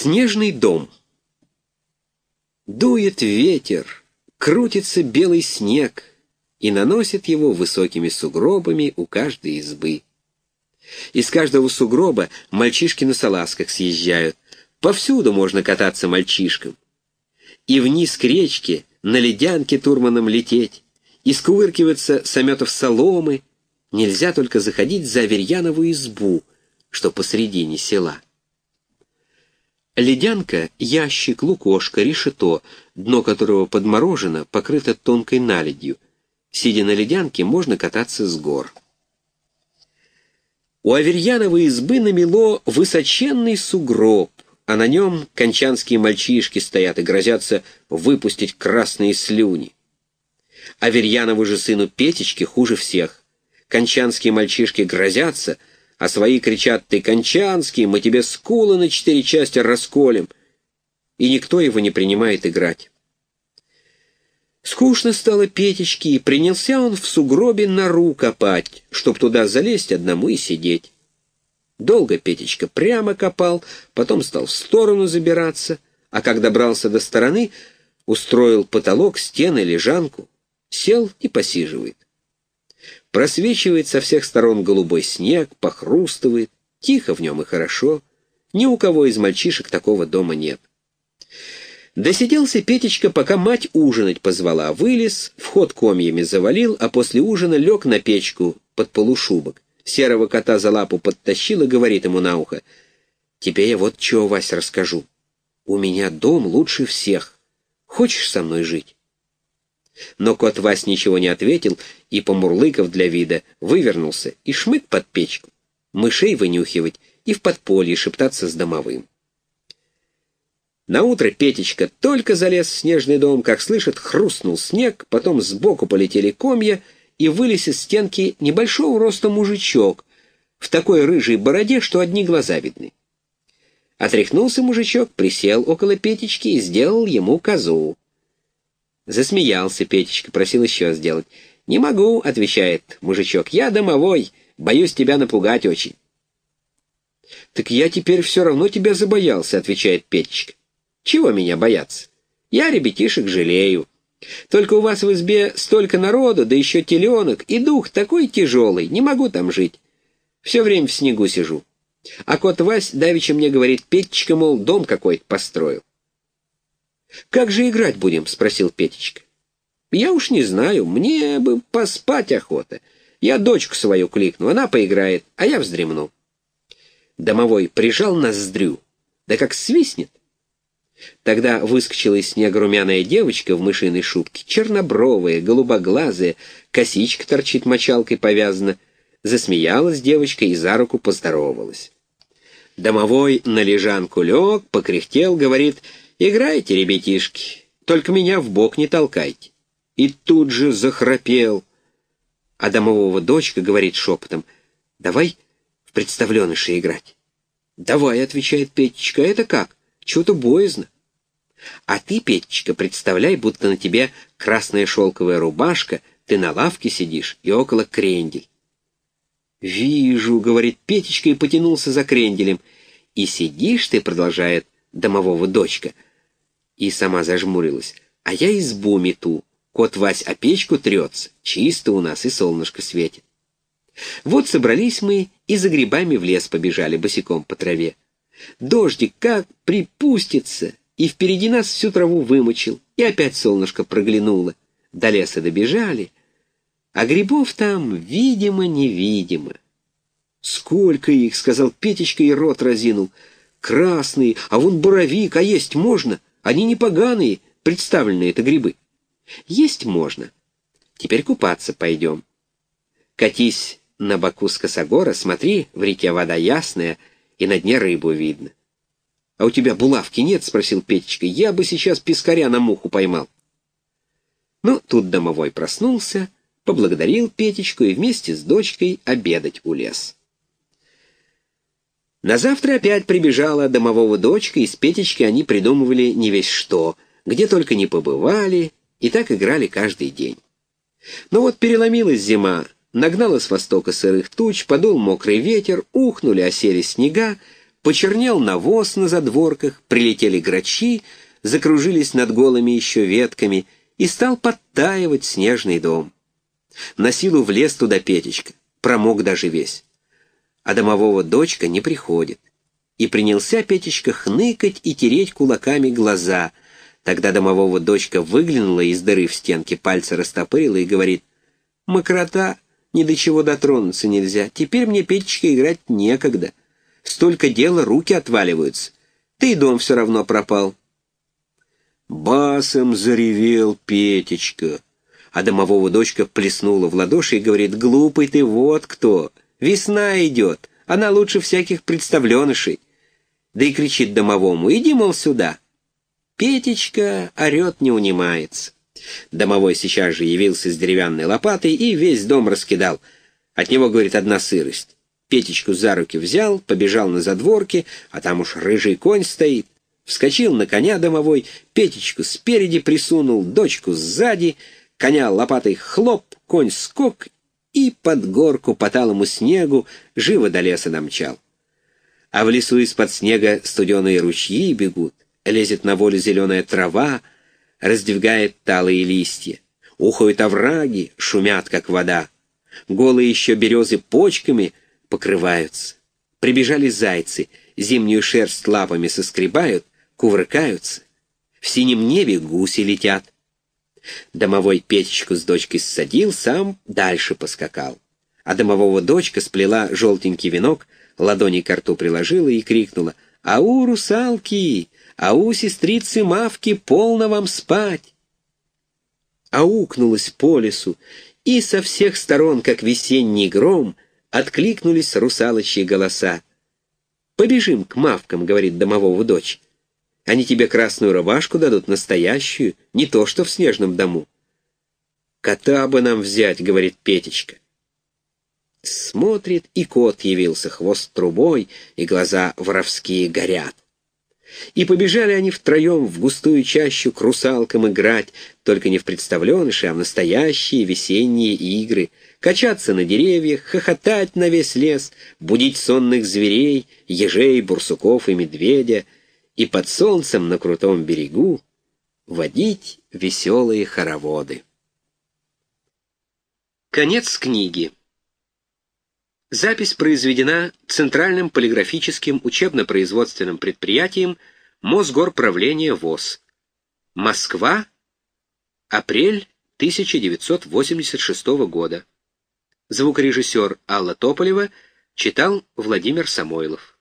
Снежный дом. Дует ветер, крутится белый снег и наносит его высокими сугробами у каждой избы. Из каждого сугроба мальчишки на салазках съезжают. Повсюду можно кататься мальчишкам. И вниз к речке на ледянке турманом лететь, и скувыркиваться саметов соломы. Нельзя только заходить за Аверьянову избу, что посредине села. Ледянка — ящик, лукошко, решето, дно которого подморожено, покрыто тонкой наледью. Сидя на ледянке, можно кататься с гор. У Аверьяновой избы намело высоченный сугроб, а на нем кончанские мальчишки стоят и грозятся выпустить красные слюни. Аверьянову же сыну Петечке хуже всех. Кончанские мальчишки грозятся — а свои кричат «Ты кончанский, мы тебе скулы на четыре части расколем!» И никто его не принимает играть. Скучно стало Петечке, и принялся он в сугробе нору копать, чтоб туда залезть одному и сидеть. Долго Петечка прямо копал, потом стал в сторону забираться, а как добрался до стороны, устроил потолок, стены, лежанку, сел и посиживает. Просвечивает со всех сторон голубой снег, похрустывает, тихо в нем и хорошо. Ни у кого из мальчишек такого дома нет. Досиделся Петечка, пока мать ужинать позвала, вылез, вход комьями завалил, а после ужина лег на печку под полушубок. Серого кота за лапу подтащил и говорит ему на ухо, «Тебе я вот чего, Вась, расскажу. У меня дом лучше всех. Хочешь со мной жить?» Но кот Вась ничего не ответил и, помурлыков для вида, вывернулся и шмык под печку, мышей вынюхивать и в подполье шептаться с домовым. Наутро Петечка только залез в снежный дом, как слышит, хрустнул снег, потом сбоку полетели комья, и вылез из стенки небольшого роста мужичок в такой рыжей бороде, что одни глаза видны. Отряхнулся мужичок, присел около Петечки и сделал ему козу. Засмеялся Петечка, просил еще сделать. «Не могу», — отвечает мужичок, — «я домовой, боюсь тебя напугать очень». «Так я теперь все равно тебя забоялся», — отвечает Петечка. «Чего меня бояться? Я ребятишек жалею. Только у вас в избе столько народу, да еще теленок, и дух такой тяжелый, не могу там жить. Все время в снегу сижу. А кот Вась давеча мне говорит, Петечка, мол, дом какой-то построил. «Как же играть будем?» — спросил Петечка. «Я уж не знаю, мне бы поспать охота. Я дочку свою кликну, она поиграет, а я вздремну». Домовой прижал ноздрю, да как свистнет. Тогда выскочила из снега румяная девочка в мышиной шубке, чернобровая, голубоглазая, косичка торчит мочалкой повязана. Засмеялась девочка и за руку поздоровалась. Домовой на лежанку лег, покряхтел, говорит — «Играйте, ребятишки, только меня в бок не толкайте». И тут же захрапел. А домового дочка говорит шепотом, «Давай в представленыши играть». «Давай», — отвечает Петечка, — «это как? Чего-то боязно». «А ты, Петечка, представляй, будто на тебе красная шелковая рубашка, ты на лавке сидишь и около крендель». «Вижу», — говорит Петечка и потянулся за кренделем. «И сидишь ты», — продолжает домового дочка, — и сама зажмурилась. «А я избу мету. Кот Вась о печку трется. Чисто у нас и солнышко светит». Вот собрались мы и за грибами в лес побежали босиком по траве. Дождик как припустится, и впереди нас всю траву вымочил, и опять солнышко проглянуло. До леса добежали, а грибов там видимо-невидимо. «Сколько их!» — сказал Петечка и рот разинул. «Красные, а вон боровик, а есть можно?» Они не поганые, представленные это грибы. Есть можно. Теперь купаться пойдем. Катись на боку с косогора, смотри, в реке вода ясная, и на дне рыбу видно. «А у тебя булавки нет?» — спросил Петечка. «Я бы сейчас пескаря на муху поймал». Ну, тут домовой проснулся, поблагодарил Петечку и вместе с дочкой обедать улез. На завтра опять прибежала домового дочка, и с Петечки они придумывали не весь что, где только не побывали, и так играли каждый день. Но вот переломилась зима, нагнала с востока сырых туч, подул мокрый ветер, ухнули, осели снега, Почернел навоз на задворках, прилетели грачи, закружились над голыми еще ветками, и стал подтаивать снежный дом. На силу влез туда Петечка, промок даже весь. А домового дочка не приходит. И принялся Петечка хныкать и тереть кулаками глаза. Тогда домового дочка выглянула из дыры в стенке, пальцы растопырила и говорит, «Мокрота, ни до чего дотронуться нельзя. Теперь мне, Петечка, играть некогда. Столько дела, руки отваливаются. Ты и дом все равно пропал». Басом заревел Петечка, а домового дочка плеснула в ладоши и говорит, «Глупый ты, вот кто! Весна идет, она лучше всяких представленышей». Да и кричит домовому, «Иди, мол, сюда». Петечка орет не унимается. Домовой сейчас же явился с деревянной лопатой и весь дом раскидал. От него, говорит, одна сырость. Петечку за руки взял, побежал на задворки, а там уж рыжий конь стоит. Вскочил на коня домовой, Петечку спереди присунул, дочку сзади, коня лопатой хлоп, конь скок и под горку по талому снегу живо до леса домчал. А в лесу из-под снега студеные ручьи бегут, лезет на волю зеленая трава, раздвигает талые листья. Ухают овраги, шумят, как вода. Голые еще березы почками покрываются. Прибежали зайцы, зимнюю шерсть лапами соскребают, кувыркаются. В синем небе гуси летят. Домовой Петечку с дочкой ссадил, сам дальше поскакал. А домового дочка сплела желтенький венок, ладони к рту приложила и крикнула «Ау, русалки! Ау, сестрицы Мавки, полно вам спать!» Аукнулась по лесу, и со всех сторон, как весенний гром, откликнулись русалочьи голоса. «Побежим к Мавкам», — говорит домового дочь. «Они тебе красную рубашку дадут, настоящую, не то что в снежном дому». «Кота бы нам взять», — говорит Петечка. Смотрит, и кот явился, хвост трубой, и глаза воровские горят. И побежали они втроем в густую чащу к русалкам играть, только не в представленыши, а в настоящие весенние игры, качаться на деревьях, хохотать на весь лес, будить сонных зверей, ежей, бурсуков и медведя, и под солнцем на крутом берегу водить веселые хороводы. Конец книги. Запись произведена Центральным полиграфическим учебно-производственным предприятием Мосгорправления ВОЗ. Москва. Апрель 1986 года. Звукорежиссер Алла Тополева читал Владимир Самойлов.